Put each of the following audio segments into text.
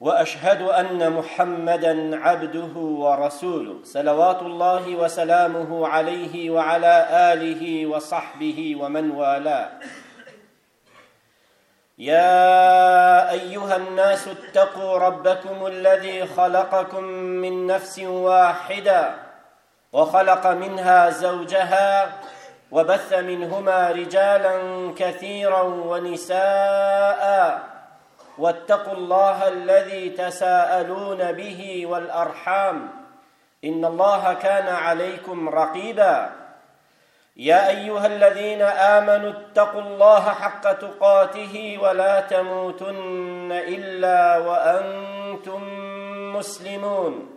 واشهد ان محمدا عبده ورسوله صلوات الله وسلامه عليه وعلى اله وصحبه ومن والاه يا ايها الناس اتقوا ربكم الذي خلقكم من نفس واحده وخلق منها زوجها وبث منهما رجالا كثيرا ونساء واتقوا الله الذي تساءلون به والارحام ان الله كان عليكم رقيبا يا ايها الذين امنوا اتقوا الله حق تقاته ولا تموتن الا وانتم مسلمون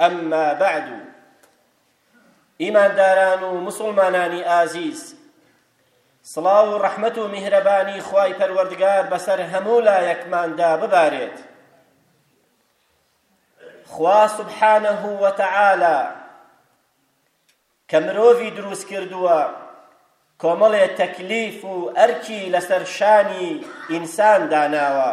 اما بعد ئیمانداران و مسلمانانی ئازیز سڵاو و ڕەحمەت و میهرەبانی خوای پەروەردگار بەسەر هەموو لایەکماندا ببارێت خوا سبحانه و تعالی کە مرۆڤی دروست کردووە کۆمەڵێ تەکلیف و ئەرکی لەسەر شانی ئینسان داناوە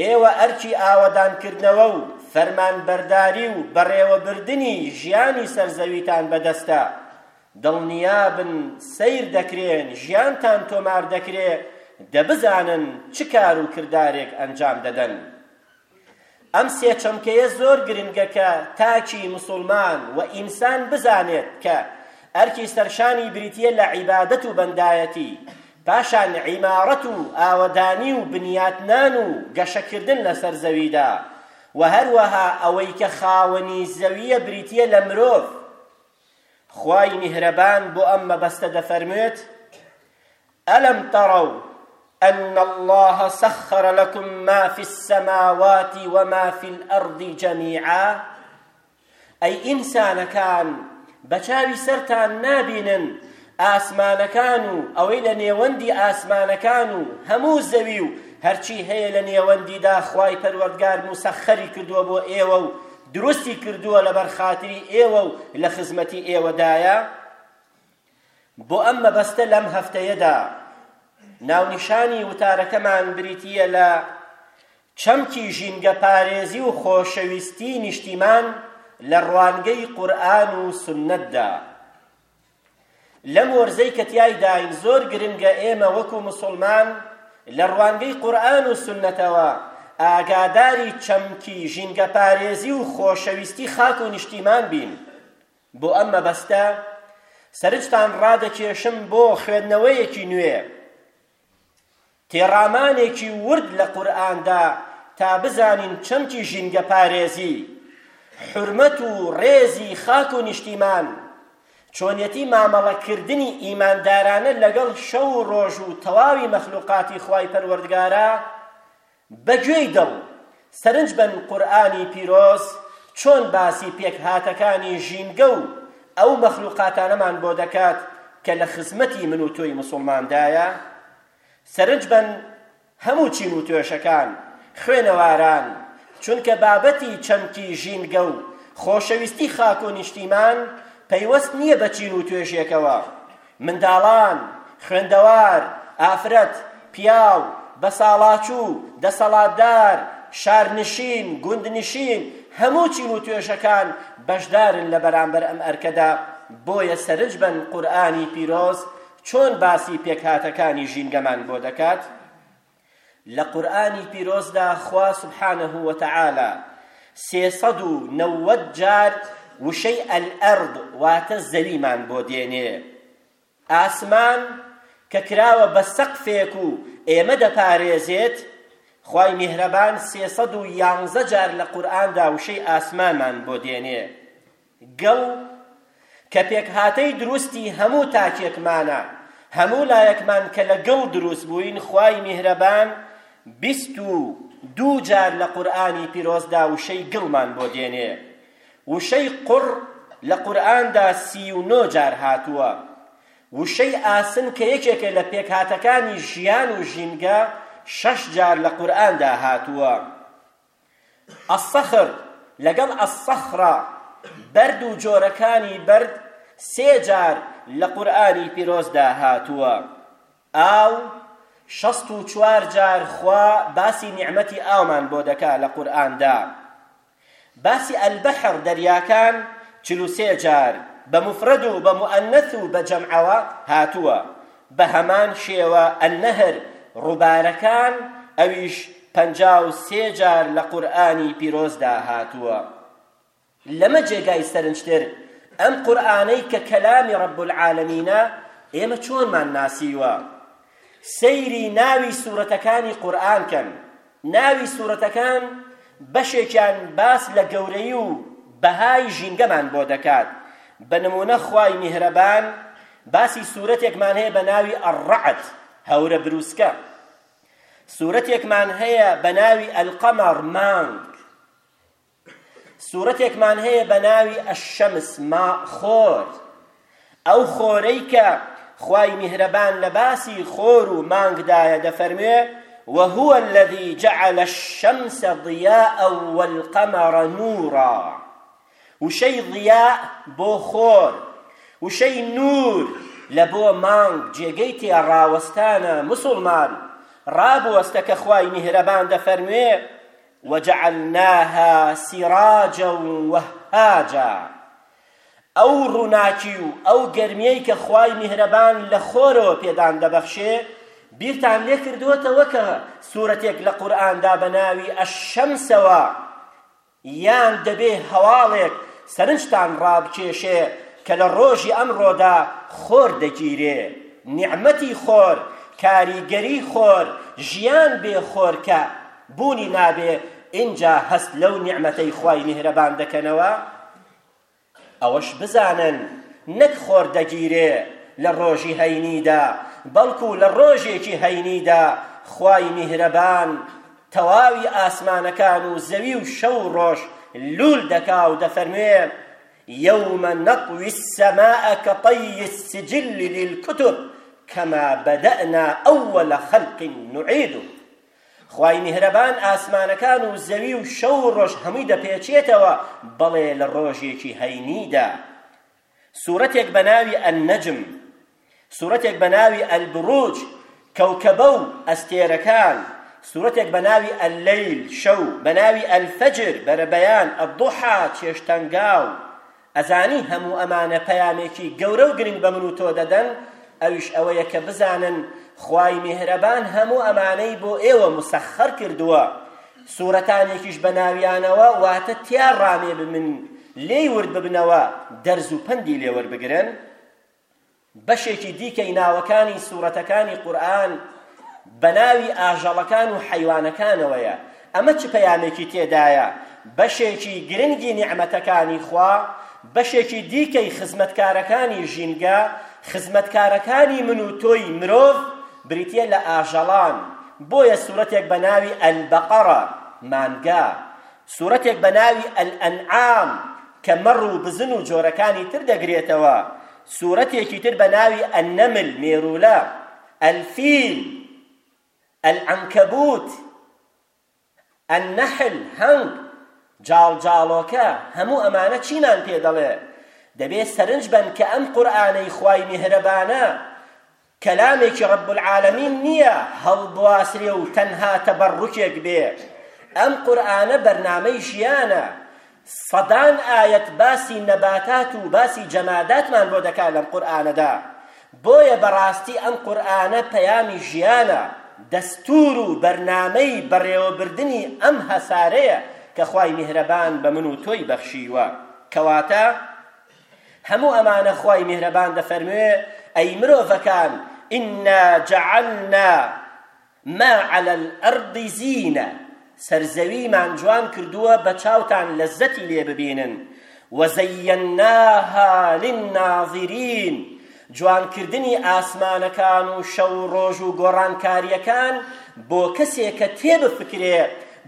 ئێوە ئەرکی ئاوەدانکردنەوە و فەرمانبەرداری و بەڕێوەبردنی ژیانی سەر زەویتان بەدەستە، دڵنیابن سەیر دەکرێن، ژیانتان تۆمار دەکرێ، دەبزانن چ کار و کردارێک ئەنجام دەدەن. ئەم سێ چەمکەیە زۆر گرنگە کە تاکی مسوڵمان و ئینسان بزانێت کە ئەرکی سەرشانی بریتییە لە عیبادەت و بەندایەتی، پاشان عیمارەت و ئاوەدانی و بنیاتنان و گەشەکردن لەسەر زەویدا، وە هەروەها ئەوەی کە خاوەنی زەوییە بریتییە لە مرۆڤ، خوای میهرەبان بۆ ئەم مەبەستە دەفەرموێت، الم تروا ان اللە سخر لکم ما فی السماوات وما فی الارض جمیعا، ئەی ئینسانەکان بە چاوی سەرتان نابینن ئاسمانەکان و ئەوەی لە نێوەندی ئاسمانەکان و هەموو زەوی و هەرچی هەیە لە نێوەندیدا خوای پەروەردگار موسەخەری کردووە بۆ ئێوە و دروستی کردووە لەبەر خاتری ئێوە و لە خزمەتی ئێوەدایە بۆ ئەم مەبەستە لەم هەفتەیەدا ناونیشانی وتارەکەمان بریتییە لە چەمکی ژینگە پارێزی و خۆشەویستی نیشتیمان لە ڕوانگەی قورئان و سنەتدا لەم وەرزەی کە تیایداین زۆر گرنگە ئێمە وەکو مسلمان لە ڕوانگەی قورئان و سنەتەوە ئاگاداری چەمکی ژینگە پارێزی و خۆشەویستی خاک و نیشتیمان بین بۆ ئەم مەبەستە سەرنجتان ڕادەکێشم بۆ خوێندنەوەیەکی نوێ تێڕامانێکی ورد لە قورئاندا تا بزانین چەمکی ژینگە پارێزی حرمەت و ڕێزی خاک و نیشتیمان چۆنیەتی مامەڵەکردنی ئیماندارانە لەگەڵ شەو و ڕۆژ و تەواوی مەخلوقاتی خوای پەروەردگارە بە گوێی دڵ سەرنج بەن قورئانی پیرۆز چۆن باسی پێکهاتەکانی ژینگە و ئەو مەخلوقاتانەمان بۆ دەکات کە لە خزمەتی من و تۆی موسوڵماندایە سەرنج بەن هەموو چین و توێشەکان خوێنەواران چونکە بابەتی چەمکی ژینگە و خۆشەویستی خاک و نیشتیمان پەیوەست نییە بە چین و توێژێکەوە منداڵان، خوێندەوار، ئافرەت، پیاو، بەساڵاچوو، دەسەڵاتدار، شارنشین، گوندنشین، هەموو چین و توێژەکان بەشدارن لە بەرامبەر ئەم ئەرکەدا، بۆیە سەرنج بەن قورئانی پیرۆز چۆن باسی پێکهاتەکانی ژینگەمان بۆ دەکات، لە قورئانی پیرۆزدا خوا سبحانە وتعالی سێ سەد و نەوەد جار وشەی الارض واتە زەویمان بۆ دێنێ. ئاسمان کە کراوە بە سەقفێک و ئێمە دەپارێزێت، خوای میهرەبان سێ سەد و یانزە جار لە قورئاندا وشەی ئاسمانمان بۆ دێنێ. گڵ کە پێکهاتەی دروستی هەموو تاکێکمانە، هەموو لایەکمان کە لە گڵ دروست بووین، خوای میهرەبان بیست و دوو جار لە قورئانی پیرۆزدا وشەی گڵمان بۆ دێنێ، وشەی قوڕ لە قورئاندا سی و نۆ جار هاتووە، وشەی ئاسن کە یەکێکە لە پێکهاتەکانی ژیان و ژینگە شەش جار لە قورئاندا هاتووە. الصخر، لەگەڵ الصخرە، بەرد و جۆرەکانی بەرد سێ جار لە قورئانی پیرۆزدا هاتووە. ئاو، شەست و چوار جار خوا باسی نیعمەتی ئاومان بۆ دەکا لە قورئاندا. باسی البحر، دەریاکان، چل و سێ جار بە موفرەد و بە موئەنەس و بە جەمعەوە هاتووە. بەهەمان شێوە النهر ڕوبارەکان ئەویش پەنجا و سێ جار لە قورئانی پیرۆزدا هاتووە لەمە جێگای سەرنجتر ئەم قورئانەی کە کەلامی ڕەب العالەمینە ئێمە چۆنمان ناسیوە سەیری ناوی سورەتەکانی قورئان کەن ناوی سورەتەکان بەشێکیان باس لە گەورەی و بەهای ژینگەمان بۆ دەکات بە نمونە خوای میهرەبان باسی سورەتێکمان هەیە بە ناوی الرعد هەورە بروسکە سورەتێکمان هەیە بە ناوی القمر مانگ سورەتێکمان هەیە بە ناوی الشمس ما خۆر ئەو خۆرەی کە خوای میهرەبان لە باسی خۆر و مانگدایە دەفەرموێ وهو الذي جعل الشمس ضياء والقمر نورا وشەی ضیاء بۆ خۆر وشەی نور لە بۆ مانگ جێگەی تێ ڕاوەستانە مسلمان ڕابوەستە کە خوای میهرەبان دەفەرموێ وجعلناها سراجا وهاجا ئەو ڕووناکی و ئەو گەرمیەی کە خوای میهرەبان لە خۆرەوە پێدان دەبەخشێ بیرتان لێ کردووەتەوە کە سورەتێک لە قورئاندا بە ناوی ئەشەمسەوە یان دەبێ هەواڵێک سەرنجتان ڕابکێشێ کە لە ڕۆژی ئەمڕۆدا خۆر دەگیرێ نیعمەتی خۆر کاریگەری خۆر ژیان بێ خۆر کە بوونی نابێ ئینجا هەست لەو نیعمەتەی خوای میهرەبان دەکەنەوە ئەوەش بزانن نەک خۆر دەگیرێ لە ڕۆژی هەینیدا بەڵکو لە ڕۆژێکی هەینیدا خوای میهرەبان تەواوی ئاسمانەکان و زەوی و شەو و ڕۆژ لول دەکا و دەفەرموێ يوم نطوي السماء كطي السجل للكتب كما بدأنا أول خلق نعيده خوای میهرەبان ئاسمانەکان و زەوی و شەو و ڕۆژ هەمووی دەپێچێتەوە، بەڵێ لە ڕۆژێکی هەینیدا. سورەتێک بە ناوی النجم، سورەتێک بە ناوی البروج، کەوکەبە و ئەستێرەکان، سورەتێک بە ناوی اللیل، شەو، بە ناوی الفجر، بەرەبەیان، الضحی، چێشتەنگاو، ئەزانی هەموو ئەمانە پەیامێکی گەورە و گرنگ بە من و تۆ دەدەن، ئەویش ئەوەیە کە بزانن خوای میهرەبان هەموو ئەمانەی بۆ ئێوە موسەخەر کردووە، سوورەتانێکیش بە ناویانەوە واتە تیا ڕانێ ببن لێی ورد ببنەوە دەرز و پەندی لێ وەربگرن. بەشێکی دیکەی ناوەکانی سوورەتەکانی قورئان بە ناوی ئاژەڵەکان و حەیوانەکانەوەیە ئەمە چ پەیامێکی تێدایە بەشێکی گرنگی نیعمەتەکانی خوا بەشێکی دیکەی خزمەتکارەکانی ژینگە خزمەتکارەکانی من و تۆی مرۆڤ بریتیە لە ئاژەڵان بۆیە سوورەتێک بە ناوی ئەلبەقەڕە مانگا سورەتێک بە ناوی الانعام کە مەڕ و بزن و جۆرەکانی تر دەگرێتەوە سورەتێکی تر بە ناوی النمل مێرولە الفیل العنکبوت النحل هەنگ جاڵجاڵۆکە هەموو ئەمانە چیمان پێ دەڵێ دەبێ سەرنج بن کە ئەم قورئانەی خوای میهرەبانە کەلامێکی رب العالمین نیە هەڵبواسرێ و تەنها تەبەڕوکێک بێ ئەم قورئانە بەرنامەی ژیانە سەدان ئایەت باسی نەباتات و باسی جەماداتمان بۆ دەکات لەم قورئانەدا بۆیە بەڕاستی ئەم قورئانە پەیامی ژیانە دەستور و بەرنامەی بەڕێوەبردنی ئەم هەسارەیە کە خوای میهرەبان بە من و تۆی بەخشیوە کەواتە هەموو ئەمانە خوای میهرەبان دەفەرموێ ئەی مرۆڤەکان ئینا جەعەلنا ما علی الارض زینە سەرزەویمان جوان کردووە بە چاوتان لەزەتی لێ ببینن وەزەیەناها للناظرین جوانکردنی ئاسمانەکان و شەو و ڕۆژ و گۆڕانکاریەکان بۆ کەسێک کە تێبفکرێ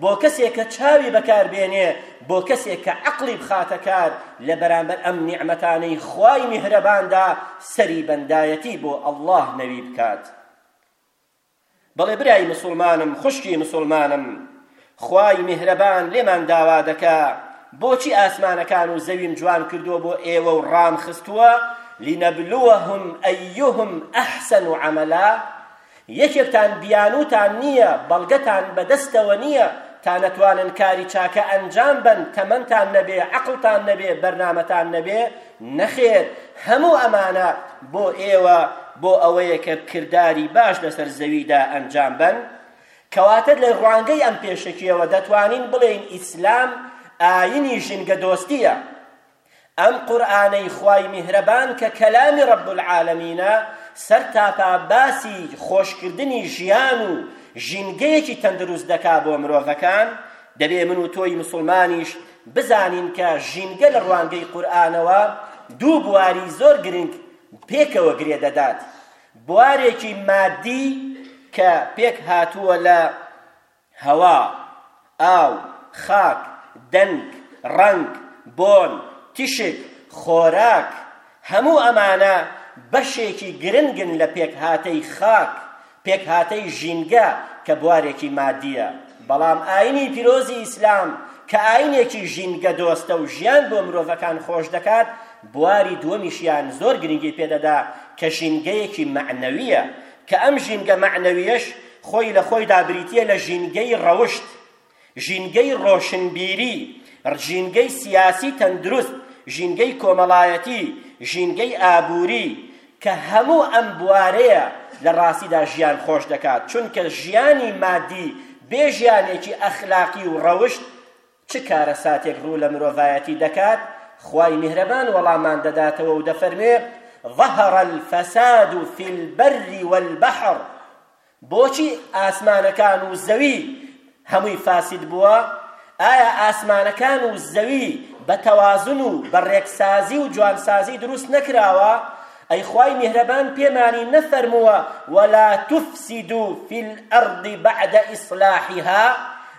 بۆ کەسێک کە چاوی بەکار بێنێ، بۆ کەسێک کە عەقڵی بخاتە کار لە بەرامبەر ئەم نیعمەتانەی خوای میهرەباندا سەری بەندایەتی بۆ اللە نەوی بکات. بڵێ برای موسڵمانم خوشکی موسڵمانم خوای میهرەبان لێمان داوا دەکا بۆچی ئاسمانەکان و زەویم جوان کردووە بۆ ئێوە و ڕام خستووە لینەبلوەهم ئەیهم ئەحسن عەمەلا یەکێکتان بیانووتان نییە، بەڵگەتان بە دەستەوە نییە، تا نەتوانن کاری چاکە ئەنجام بەن، تەمەنتان نەبێ، عەقڵتان نەبێ، بەرنامەتان نەبێ، نەخێر، هەموو ئەمانە بۆ ئێوە بۆ ئەوەیە کە کرداری باش لەسەر زەویدا ئەنجام بەن؟ کەواتە لە ڕوانگەی ئەم پێشەکییەوە دەتوانین بڵێین ئیسلام ئایینی ژینگەدۆستییە. ئەم قورئانەی خوای میهرەبان کە کەلامی رب العالمینە سەرتاپا باسی خۆشکردنی ژیان و ژینگەیەکی تەندروست دەکا بۆ مرۆڤەکان دەبێ من و تۆی مسلمانیش بزانین کە ژینگە لە ڕوانگەی قورئانەوە دوو بواری زۆر گرنگ پێکەوە گرێ دەدات بوارێکی مادی کە پێک هاتووە لە هەوا، ئاو، خاک، دەنگ، ڕەنگ، بۆن، تیشک، خۆراک، هەموو ئەمانە بەشێکی گرنگن لە پێکهاتەی خاک، پێکهاتەی ژینگە کە بوارێکی مادییە، بەڵام ئایینی پیرۆزی ئیسلام کە ئایینێکی ژینگەدۆستە و ژیان بۆ مرۆڤەکان خۆش دەکات، بواری دووەمیشیان زۆر گرنگی پێدەدا کە ژینگەیەکی مەعنەوییە کە ئەم ژینگە مەعنەوییەش خۆی لە خۆیدا بریتییە لە ژینگەی ڕەوشت، ژینگەی ڕۆشنبیری، ژینگەی سیاسی تەندروست، ژینگەی کۆمەڵایەتی، ژینگەی ئابووری، کە هەموو ئەم بوارەیە لە ڕاستیدا ژیان خۆش دەکات، چونکە ژیانی مادی بێ ژیانێکی ئەخلاقی و ڕەوشت چ کارەساتێک ڕوو لە مرۆڤایەتی دەکات، خوای میهرەبان وەڵامان دەداتەوە و دەفەرموێ، ظهر الفساد فی البر والبحر بۆچی ئاسمانەکان و زەوی هەمووی فاسد بووە؟ ئایا ئاسمانەکان و زەوی بە تەوازن و بە ڕێکسازی و جوانسازی دروست نەکراوە؟ ئەی خوای میهرەبان پێمانی نەفەرمووە ولا تفسدو فی الارض بعد اصلاحها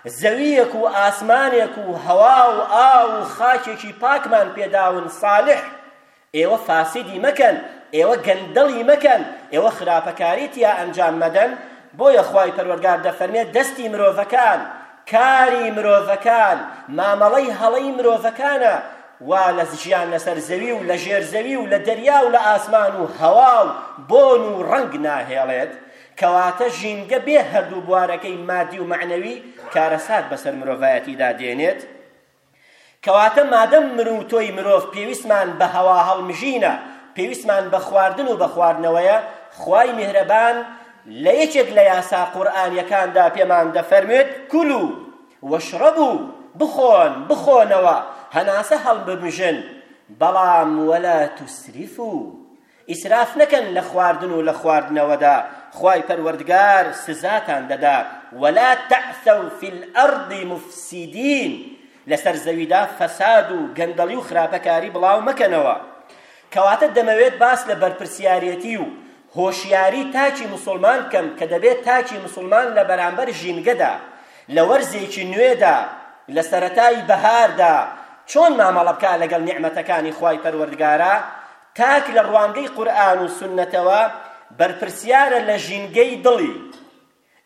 زەویەک و ئاسمانێک و هەوا و ئاو و خاکێکی پاکمان پێداون صالح ئێوە فاسیدی مەکەن ئێوە گەندەڵی مەکەن ئێوە خراپەکاری تیا ئەنجام مەدەن بۆیە خوای پەروەرگار دەفەرمێت دەستی مرۆڤەکان کاری مرۆڤەکان مامەڵەی هەڵەی مرۆڤەکانە وا لە ژیان لەسەر زەوی و لە ژێر زەوی و لە دەریا و لە ئاسمان و هەوا و بۆن و ڕەنگ ناهێڵێت کەواتە ژینگە بێ هەردوو بوارەکەی مادی و مەعنەوی کارەسات بەسەر مرۆڤایەتیدا دێنێت کەواتە مادەم من و تۆی مرۆڤ پێویستمان بە هەوا هەڵمژینە پێویستمان بە خواردن و بە خواردنەوەیە خوای میهرەبان لە یەکێک لە یاسا قورئانیەکاندا پێمان دەفەرموێت کولو واشربو، بخۆن، بخۆنەوە، هەناسە هەڵبمژن، بەڵام ولا تسرفو، ئیسراف نەکەن لە خواردن و لە خواردنەوەدا، خوای پەروەردگار سزاتان دەدات، ولا تعثوا فی الارض مفسدین، لەسەر زەویدا فەساد و گەندەڵی و خراپەکاری بڵاو مەکەنەوە. کەواتە دەمەوێت باس لە بەرپرسیارێتی و هۆشیاری تاکی موسڵمان بکەن کە دەبێت تاکی موسڵمان لە بەرامبەر ژینگەدا لە وەرزێکی نوێدا لە سەرەتای بەهاردا چۆن مامەڵە بکا لەگەڵ نیعمەتەکانی خوای پەروەردگارا تاک لە ڕوانگەی قورئان و سوننەتەوە بەرپرسیارە لە ژینگەی دڵی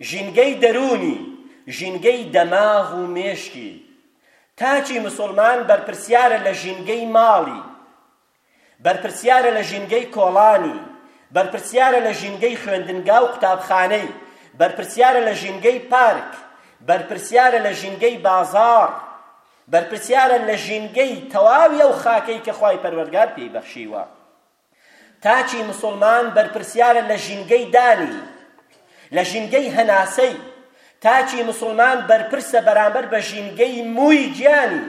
ژینگەی دەروونی ژینگەی دەماغ و مێشکی تاکی مسلمان بەرپرسیارە لە ژینگەی ماڵی بەرپرسیارە لە ژینگەی کۆڵانی، بەرپرسیارە لە ژینگەی خوێندنگا و قوتابخانەی، بەرپرسیارە لە ژینگەی پارک، بەرپرسیارە لە ژینگەی بازاڕ، بەرپرسیارە لە ژینگەی تەواوی ئەو خاکەی کە خوای پەروەردگار پێی بەخشیوە. تاکی موسوڵمان بەرپرسیارە لە ژینگەی دانی، لە ژینگەی هەناسەی، تاکی موسوڵمان بەرپرسە بەرامبەر بە ژینگەی مووی گیانی،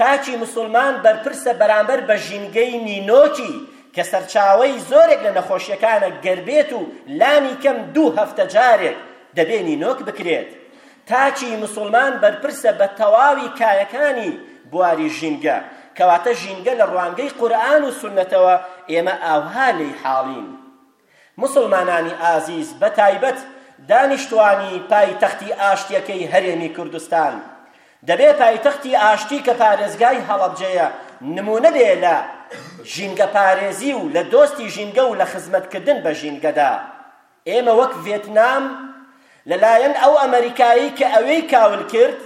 تاکی مسوڵمان بەرپرسە بەرامبەر بە ژینگەی نینۆکی کە سەرچاوەی زۆرێک لە نەخۆشیەکانە گەر بێت و لانی کەم دوو هەفتە جارێک دەبێ نینۆک بکرێت تاکی مسوڵمان بەرپرسە بە تەواوی کایەکانی بواری ژینگە کەواتە ژینگە لە ڕوانگەی قورئان و سوننەتەوە ئێمە ئاوها لێی حاڵین موسڵمانانی ئازیز بە تایبەت دانیشتوانی پایتەختی ئاشتیەکەی هەرێمی کوردستان دەبێ پایتەختی ئاشتی کە پارێزگای هەڵەبجەیە نموونە بێ لە ژینگە پارێزی و لە دۆستی ژینگە و لە خزمەت کردن بە ژینگەدا ئێمە وەک ڤێتنام لەلایەن ئەو ئەمەریکایی کە ئەوێی کاول کرد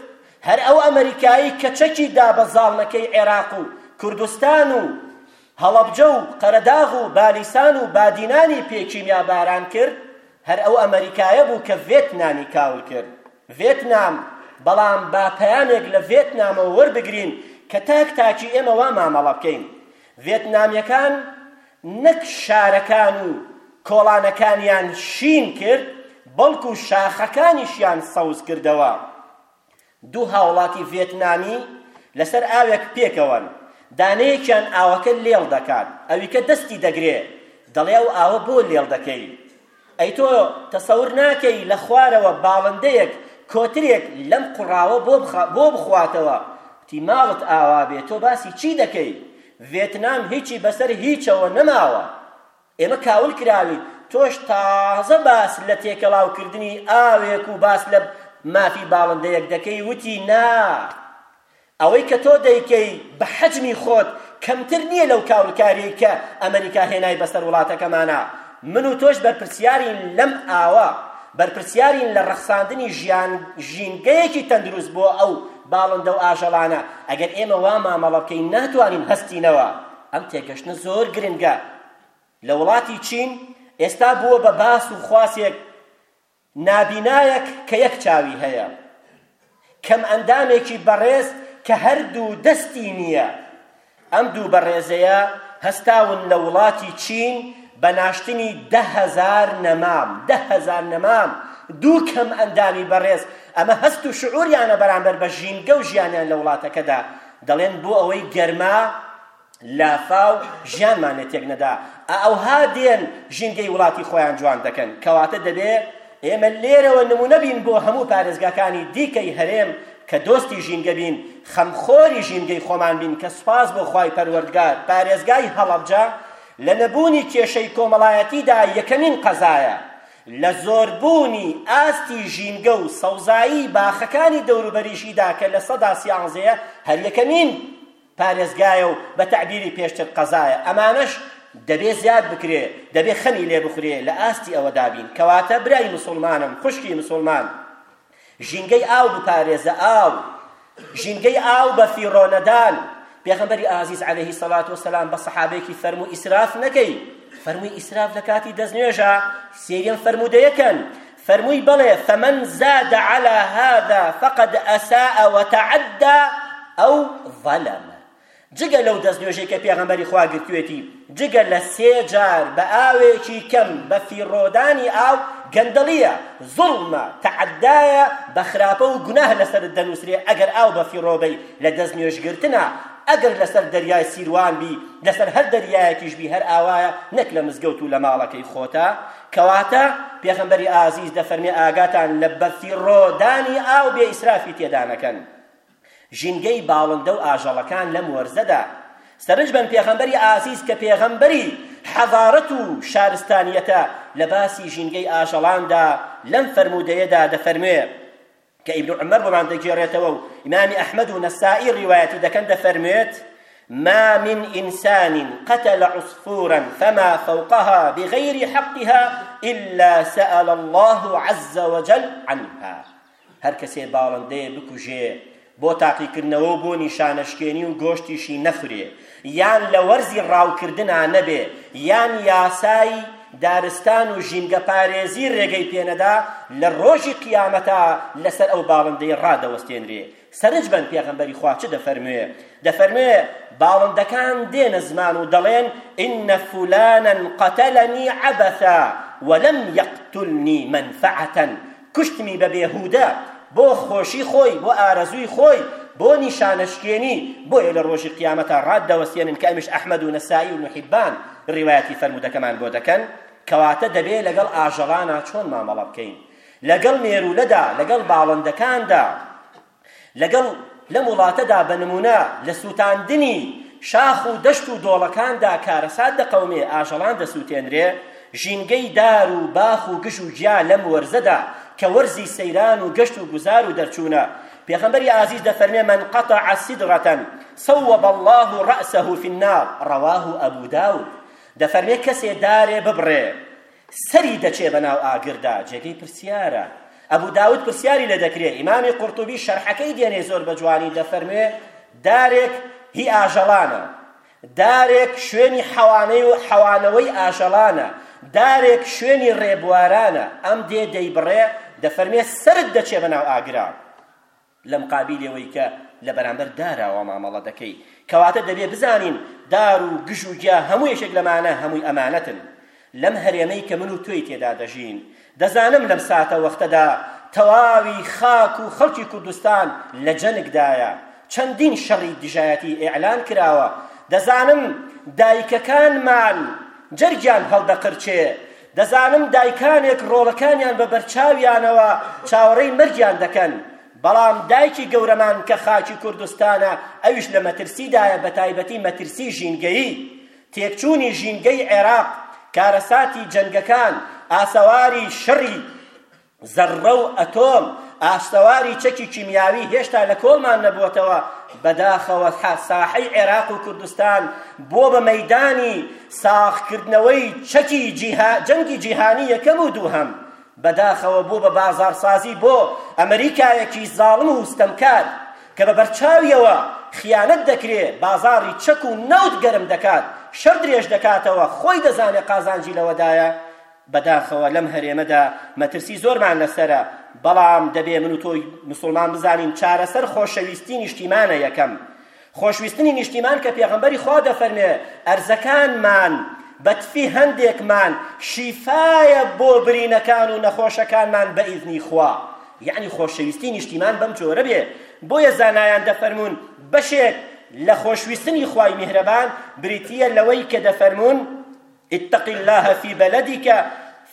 هەر ئەو ئەمەریکایی کە چەکی دا بە زاڵنەکەی عێراق و کوردستان و هەڵەبجە و قەرەداغ و بالیسان و بادینانی پێ کیمیاباران کرد، هەر ئەو ئەمەریکایە بوو کە ڤێتنامی کاول کرد. ڤێتنام، بەڵام با پەیامێک لە ڤێتنامەوە وەربگرین کە تاک تاکی ئێمە وا مامەڵە بکەین. ڤێتنامییەکان نەک شارەکان و کۆڵانەکانیان شین کرد، بەڵکو شاخەکانیشیان سەوز کردەوە. دوو هاوڵاتی ڤێتنامی لەسەر ئاوێک پێکەوەن، دانەیەکیان ئاوەکە لێڵ دەکات، ئەویکە دەستی دەگرێ دەڵێ ئەو ئاوە بۆ لێڵ دەکەی؟ ئەی تۆ تەسەور ناکەی لە خوارەوە باڵندەیەک کۆترێک لەم قوڕاوە بۆ بخواتەوە؟ وتی ماڵت ئاوا بێ تۆ باسی چی دەکەی؟ ڤێتنام هیچی بەسەر هیچەوە نەماوە، ئێمە کاول کراوین، تۆش تازە باس لە تێکەڵاو کردنی ئاوێک و باس لە مافی باڵندەیەک دەکەی وتی نا! ئەوەی کە تۆ دەیکەی بە حەجمی خۆت کەمتر نییە لەو کاولکاریەی کە ئەمەریکا هێنای بەسەر وڵاتەکەمانا، من و تۆش بەرپرسیارین لەم ئاوە، بەرپرسیارین لە ڕەخساندنی ژیان ژینگەیەکی تەندروست بۆ ئەو باڵندە و ئاژەڵانە، ئەگەر ئێمە وا مامەڵە بکەین ناتوانین هەستینەوە، ئەم تێگەشتنە زۆر گرنگە، لە وڵاتی چین ئێستا بووە بە باس و خواسێک، نابینایەک کە یەک چاوی هەیە، کەمئەندامێکی بەڕێز کە هەردوو دەستی نییە، ئەم دوو بەڕێزەیە هەستاون لە وڵاتی چین بە ناشتنی دە هەزار نەمام، دە هەزار نەمام، دوو کەمئەندامی بەڕێز، ئەمە هەست و شعوریانە بەرامبەر بە ژینگە و ژیانیان لە وڵاتەکەدا، دەڵێن بۆ ئەوەی گەرما لافاو ژیانمان لێ تێک نەدا ئەوها دێن ژینگەی وڵاتی خۆیان جوان دەکەن کەواتە دەبێ ئێمە لێرەوە نمونە بین بۆ هەموو پارێزگاکانی دیکەی هەرێم کە دۆستی ژینگە بین خەمخۆری ژینگەی خۆمان بین کە سوپاس بۆ خوای پەروەردگار پارێزگای هەڵەبجە لە نەبوونی کێشەی کۆمەڵایەتیدا یەکەمین قەزایە لە زۆربوونی ئاستی ژینگە و سەوزایی باخەکانی دەوروبەریشیدا کە لە سەدا سیانزەیە هەر یەکەمین پارێزگایە و بە تەعبیری پێشتر قەزایە ئەمانەش دەبێ زیاد بکرێ دەبێ خەمی لێ بخورێ لە ئاستی ئەوەدا بین کەواتە برای مسوڵمانم خوشکی مسوڵمان ژینگەی ئاو بپارێزە، ئاو، ژینگەی ئاو بە فیڕۆ نەدان، پێغەمبەری ئازیز عەلەیهی سەڵات وسەلام بە سەحابەیەکی فەرموو ئیسراف نەکەی، فەرمووی ئیسراف لە کاتی دەستنوێژە، سێری ئەم فەرموودەیە کەن، فەرمووی بەڵێ فمن زاد على هذا فقد اساء وتعدى او ظلم جگە لەو دەستنوێژەی کە پێغەمبەری خوا گرتوێتی جگە لە سێ جار بە ئاوێکی کەم بە فیڕۆدانی ئاو گەندەڵیە زوڵمە تەعدایە بە خراپە و گوناه لەسەر دەنووسرێ ئەگەر ئاو بە فیڕۆبەی لە دەستنوێژ گرتنە ئەگەر لەسەر دەریای سیروان بی لەسەر هەر دەریایەکیش بی هەر ئاوایە نەک لە مزگەوت و لە ماڵەکەی خۆتە کەواتە پێغەمبەری ئازیز دەفەرمێ ئاگاتان لە بەفیڕۆدانی ئاو بێ ئیسرافی تێدا نەکەن ژینگەی باڵندە و ئاژەڵەکان لەم وەرزەدا سەرنج بەن پێغەمبەری ئازیز کە پێغەمبەری حەضارەت و شارستانیەتە لە باسی ژینگەی ئاژەڵاندا لەم فەرموودەیەدا دەفەرموێ کە ئیبن عمر بۆمان دەگێڕێتەوە و ئیمامی ئەحمەد و نەسائی ڕیوایەتی دەکەن دەفەرموێت ما من إنسان قتل عصفورا فما فوقها بغير حقها إلا سأل الله عز وجل عنها هەر کەسێ باڵندەیە بکوژێ بۆ تاقیکردنەوە و بۆ نیشانەشکێنی و گۆشتیشی نەخورێ یان لە وەرزی ڕاوکردنا نەبێ یان یاسای دارستان و ژینگە پارێزی ڕێگەی پێنەدا لە ڕۆژی قیامەتا لەسەر ئەو باڵندەی ڕادەوەستێنرێ سەرنج بەن پێغەمبەری خوا چ دەفەرموێ دەفەرموێ باڵندەکان دێنە زمان و دەڵێن ئینە فولانن قەتەلەنی عەبەثا ولم يقتلني منفعة کوشتمی بە بێهودە بۆ خۆشی خۆی بۆ ئارەزووی خۆی بۆ نیشانە شکێنی بۆیە لە ڕۆژی قیامەتا ڕات دەوەستێنن کە ئەمیش ئەحمەد و نەسائی و نوحیبان ڕیوایەتی فەرموودەکەمان بۆ دەکەن کەواتە دەبێ لەگەڵ ئاژەڵانا چۆن مامەڵە بکەین لەگەڵ مێروولەدا لەگەڵ باڵندەکاندا لەگەڵ لەم وڵاتەدا بە نموونە لە سووتاندنی شاخ و دەشت و دۆڵەکاندا کارەسات دەقەومێ، ئاژەڵان دەسووتێنرێ، ژینگەی دار و باخ و گژ و گیا لەم وەرزەدا کە وەرزی سەیران و گەشت و گوزار و دەرچوونە، پێغەمبەری ئازیز دەفەرمێ، من قطع سدرة صوب الله رأسه في النار، رواه ابوداود، دەفەرمێ کەسێ دارێ ببڕێ، سەری دەچێ بە ناو ئاگردا جێگەی پرسیارە ئەبو داود پرسیاری لە دەکرێ ئیمامی قورتوبی شەرحەکەی دێنێ زۆر بە جوانی دەفەرموێ دارێک هی ئاژەڵانە دارێک شوێنی حەوانەی و حەوانەوەی ئاژەڵانە دارێک شوێنی ڕێبوارانە ئەم دێ دەیبڕێ دەفەرمێ سرد دەچێ بە ناو ئاگرا لەمقابیلەوەی کە لەبەرامبەر داراوە مامەڵە دەکەی کەواتە دەبێ بزانین دار و گژ و گیا هەموو یەکێک لەمانە هەمووی ئەمانەتن لەم هەرێمەی کە من و تۆی تێدا دەژین دەزانم لەم ساتە وەختەدا تەواوی خاک و خەڵکی کوردستان لە جەنگدایە چەندین شەڕی دژایەتی ئیعلان کراوە دەزانم دایکەکانمان جەرگیان هەڵدەقرچێ دەزانم دایکانێک ڕۆڵەکانیان بە بەرچاویانەوە چاوەڕێی مەرگیان دەکەن، بەڵام دایکی گەورەمان کە خاکی کوردستانە ئەویش لە مەترسیدایە بەتایبەتی مەترسی ژینگەیی، تێکچوونی ژینگەی عێراق، کارەساتی جەنگەکان، ئاسەواری شەڕی، زەڕڕە و ئەتۆم، ئاستەواری چەکی کیمیاوی هێشتا لە کۆڵمان نەبووەتەوە، بەداخەوە ساحەی عێراق و کوردستان بووە بە مەیدانی ساغکردنەوەی چەکی جەنگی جیهانی یەکەم و دووهەم، بەداخەوە بووە بە بازاڕسازی بۆ ئەمریکایەکی زاڵم و ستەمکار کە بە بەرچاویەوە خیانەت دەکرێ، بازاڕی چەک و نەوت گەرم دەکات، شەڕ درێژ دەکاتەوە، خۆی دەزانێ قازانجی لەوەدایە، بەداخەوە لەم هەرێمەدا مەترسی زۆرمان لەسەرە، بەڵام دەبێ من و تۆی مسوڵمان بزانین چارەسەر خۆشەویستی نیشتیمانە یەکەم خۆشویستنی نیشتیمان کە پێغەمبەری خوا دەفەرمێ ئەرزەکانمان بەتفی هەندێکمان شیفایە بۆ برینەکان و نەخۆشەکانمان بە ئیزنی خوا یعنی خۆشەویستی نیشتیمان بەم جۆرە بێ بۆیە زانایان دەفەرمون بەشێک لە خۆشویستنی خوای میهرەبان بریتییە لەوەی کە دەفەرمون اتق اللە فی بلدک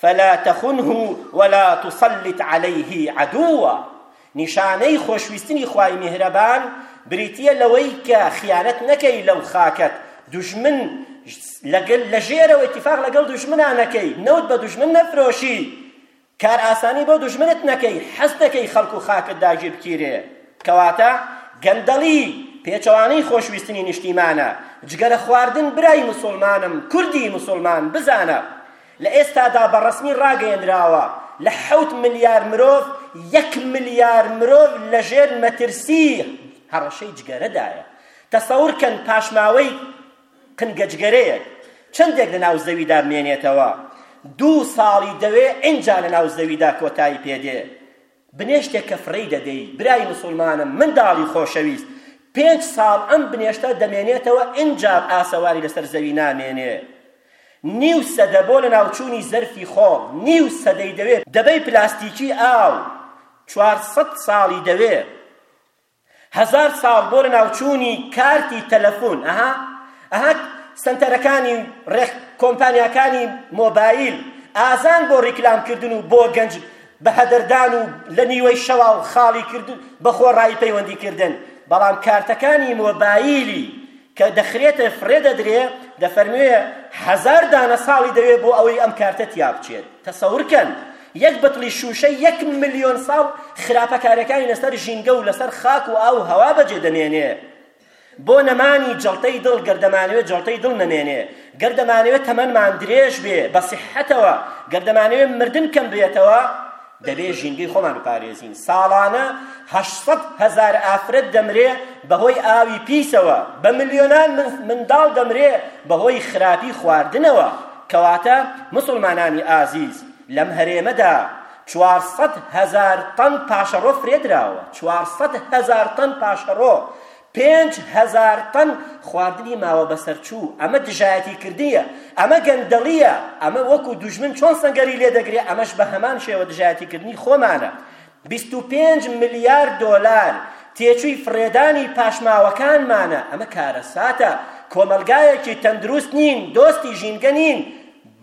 فلا تخنه ولا تسلط علیه عدوا نیشانەی خۆشویستنی خوای میهرەبان بریتییە لەوەی کە خیانەت نەکەی لەو خاکەت دوژمن لەگەل لە ژێرەوە اتفاق لەگەڵ دوژمنا نەکەی نەوت بە دوژمن نەفرۆشی کار ئاسانی بۆ دوژمنت نەکەی حەز دەکەی خەڵک و خاکت داگیر بکیرێ کەواتە گەندەڵی پێچەوانەی خۆشویستنی نیشتیمانە جگەرە خواردن برای مسوڵمانم کوردی مسوڵمان بزانە لە ئێستادا بە ڕەسمی ڕاگەیەنراوە لە حەوت ملیار مرۆڤ یەک ملیار مرۆڤ لەژێر مەترسی هەڕەشەی جگەرەدایە تەسەور کەن پاشماوەی قن گەجگەرەیەک چەندێک لە ناو زەویدا بمێنێتەوە دوو ساڵی دەوێ ئینجا لە ناو زەویدا کۆتایی پێ دێ بنێشتێک کە فڕێی دەدەی برای مسوڵمانم منداڵی خۆشەویست پێنج ساڵ ئەم بنێشتە دەمێنێتەوە ئینجا ئاسەواری لەسەر زەوی نامێنێ نیو سەدە بۆ لە ناوچوونی زەرفی خۆڵ نیو سەدەی دەوێ دەبەی پلاستیکی ئاو چوار سەد ساڵی دەوێ هەزار ساڵ بۆ لەناوچوونی کارتی تەلەفون ئەها ئەها سەنتەرەکانی ڕێک کۆمپانیاکانی مۆبایل ئازان بۆ ڕیکلام کردن و بۆ گەنج بەهەدەردان و لە نیوەی شەوا و خاڵی کردن بەخۆ ڕایی پەیوەندی کردن بەڵام کارتەکانی مۆبایلی کە دەخرێتە فڕێ دەدرێ دەفەرموێ هەزار دانە ساڵی دەوێ بۆ ئەوەی ئەم کارتە تیا بچێت تەسەور کەن یەک بتڵی شوشە یەک ملیۆن ساڵ خراپەکارەکانی لەسەر ژینگە و لەسەر خاک و ئاو هەوا بەجێ دەمێنێ بۆ نەمانی جڵتەی دڵ گەر دەمانەوێت جڵتەی دڵ نەمێنێ گەر دەمانەوێت تەمەنمان درێژ بێ بە سیحەتەوە گەر دەمانەوێت مردن کەم بێتەوە دەبێ ژینگەی خۆمان بپارێزین ساڵانە هەشت سەد هەزار ئافرەت دەمرێ بەهۆی ئاوی پیسەوە بە ملیۆنان منداڵ دەمرێ بەهۆی خراپی خواردنەوە کەواتە مسلمانانی ئازیز لەم هەرێمەدا چوارسەد هەزار تەن پاشەڕۆ فرێدراوە چوارسەد هەزار تەن پاشەڕۆ پێنج هەزار تەن خواردنی ماوە بەسەرچوو، ئەمە دژایەتی کردنیە، ئەمە گەندەڵیە، ئەمە وەکو دوژمن چۆن سەنگەری لێدەگرێ ئەمەش بەهەمان شێوە دژایەتی کردنی خۆمانە. بیست و پێنج ملیار دۆلار تێچووی فڕێدانی پاشماوەکانمانە، ئەمە کارەساتە، کۆمەڵگایەکی تەندروست نین، دۆستی ژینگە نین،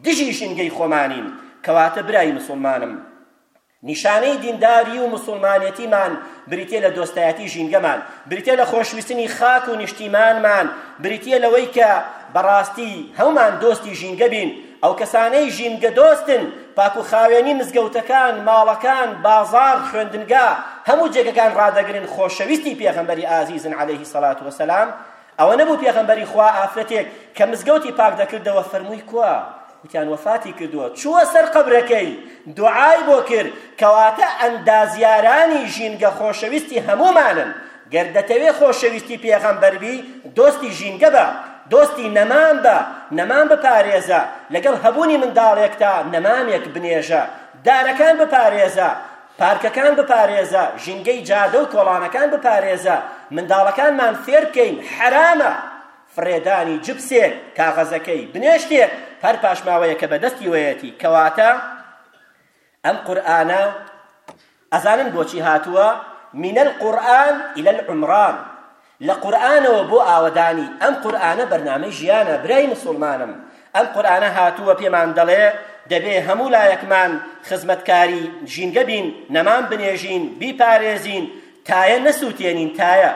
دژی ژینگەی خۆمانین. کەواتە برای مسوڵمانم نیشانەی دینداری و موسوڵمانێتیمان بریتیە لە دۆستایەتی ژینگەمان، بریتیە لە خۆشویستنی خاک و نیشتیمانمان، بریتیە لەوەی کە بەڕاستی هەومان دۆستی ژینگە بین، ئەو کەسانەی ژینگە دۆستن، پاک و خاوێنی مزگەوتەکان، ماڵەکان، بازاڕ، خوێندنگا، هەموو جێگەکان ڕادەگرن، خۆشەویستی پێغەمبەری ئازیزن علیە سەڵات وسلام، ئەوە نەبوو پێغەمبەری خوا ئافرەتێک کە مزگەوتی پاک دەکردەوە فەرمووی کوا وتیان وەفاتی کردووە چووە سەر قەبرەکەی دوعای بۆ کرد کەواتە ئەندازیارانی ژینگە خۆشەویستی هەموومانن گەر دەتەوێ خۆشەویستی پێغەمبەر بی دۆستی ژینگە بە دۆستی نەمان بە نەمان بپارێزە لەگەڵ هەبوونی منداڵێکتا نەمامێک بنێژە دارەکان بپارێزە پارکەکان بپارێزە، ژینگەی جادە و کۆڵانەکان بپارێزە، منداڵەکانمان فێر بکەین حەرامە فڕێدانی جبسێک، کاغەزەکەی، بنێشتێت هەر پاشماوەیەکە بەدەستیوەیەتی، کەواتە ئەم قورئانە ئەزانن بۆچی هاتووە، من القرآن الی العمران، لە قورئانەوە بۆ ئاوەدانی، ئەم قورئانە بەرنامەی ژیانە، برای مسوڵمانم ئەم قورئانە هاتووە پێمان دەڵێ دەبێ هەموو لایەکمان خزمەتکاری ژینگە بین، نەمام بنێژین، بیپارێزین، تایە نەسووتێنین، تایە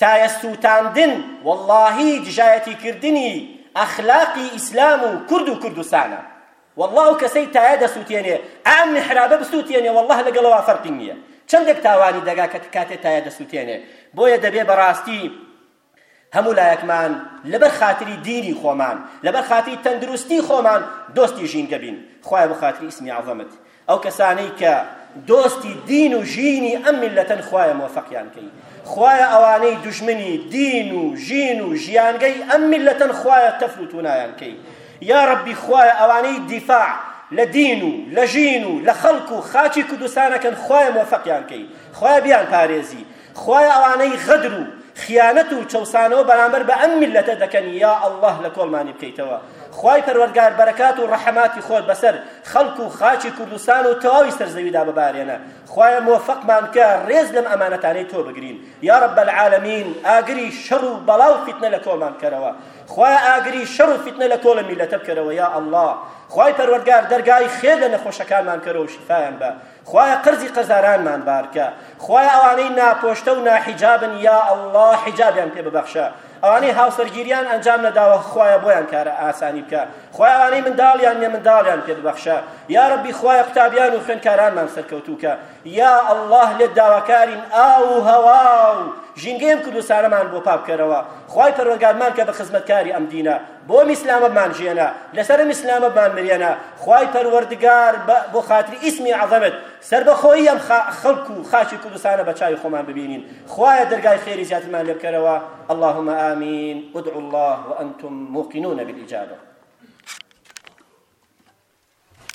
تایە سووتاندن وەڵڵاهی دژایەتیکردنی ئەخلاقی ئیسلام و کورد و کوردستانە، وەڵڵا ئەو کەسەی تایە دەسوتێنێ ئام میحرابە بسوتێنێ وەڵڵا لەگەڵەوا فەرقی نییە چەندێک تاوانی دەگا کە کاتێ تایە دەسوتێنێ بۆیە دەبێ بەڕاستی هەموو لایەکمان لەبەر خاتری دینی خۆمان لەبەر خاتری تەندروستی خۆمان دۆستی ژینگە بین خوایە بۆ خاتری ئیسمی عەزەمت ئەو کەسانەی کە دۆستی دین و ژینی ئەم میلەتەن خوایە مۆفەقیان کەی خوایە ئەوانەی دوژمنی دین و ژین و ژیانگەی ئەم میلەتەن خوایە تەفر و تونایان کەی یا ربی خوایە ئەوانەی دیفاع لە دین و لە ژین و لە خەڵک و خاچی کوردستانەکەن خوایە مۆفەقیان کەی خوایە بیان پارێزی خوایە ئەوانەی غەدر و خیانەت و چەوسانەوە بەرامبەر بە ئەم میللەتە دەکەن یا ئەڵڵا لە کۆڵمانی بکەیتەوە خوای پەروەردگار بەرەکات و ڕەحماتی خۆت بەسەر خەڵک و خاچی کوردستان و تەواوی سەرزەویدا ببارێنە خوایە مۆفەقمان بکە ڕێز لەم ئەمانەتانەی تۆ بگرین یا رب العالمین ئاگری شەڕ و بەڵا و فیتنە لە کۆڵمان بکەرەوە خوایە ئاگری شەڕ و فیتنە لە کۆڵە میلەتە بکەرەوە یا ئەڵڵا خوای پەروەردگار دەرگای خێر لە نەخۆشەکانمان کەرەوە شیفایان بە خوایە قەرزی قەرزارانمان بارکە خوایە ئەوانەی ناپۆشتە و ناحیجابن یا ئەڵڵا حیجابیان پێ ببەخشە ئەوانەی هاوسەرگیریان ئەنجام نەداوە خوایە بۆیان کارە ئاسانی بکە خوایە ئەوانەی منداڵیان نیە منداڵیان پێ ببەخشە یا ربی خوایە قوتابیان و خوێندکارانمان سەرکەوتووکە یا ئەڵڵا لێت داواکارین ئاو و هەوا و ژینگەیەم کوردستانەمان بۆ پاک بکەرەوە خوای پەروەردگارمان کە بە خزمەتکاری ئەم دینە بۆم ئیسلامە بمانژێنە لەسەرم ئیسلامە بمانمرێنە خوای پەروەردگار بۆ خاتری ئیسمی عەظەمت سەربەخۆیی ئەم خەڵک و خاکی کوردستانە بە چاوی خۆمان ببینین خوایە دەرگای خێری زیاترمان لێ بکەرەوە اللهم آمین ادعوا الله وأنتم موقنون بالإجابة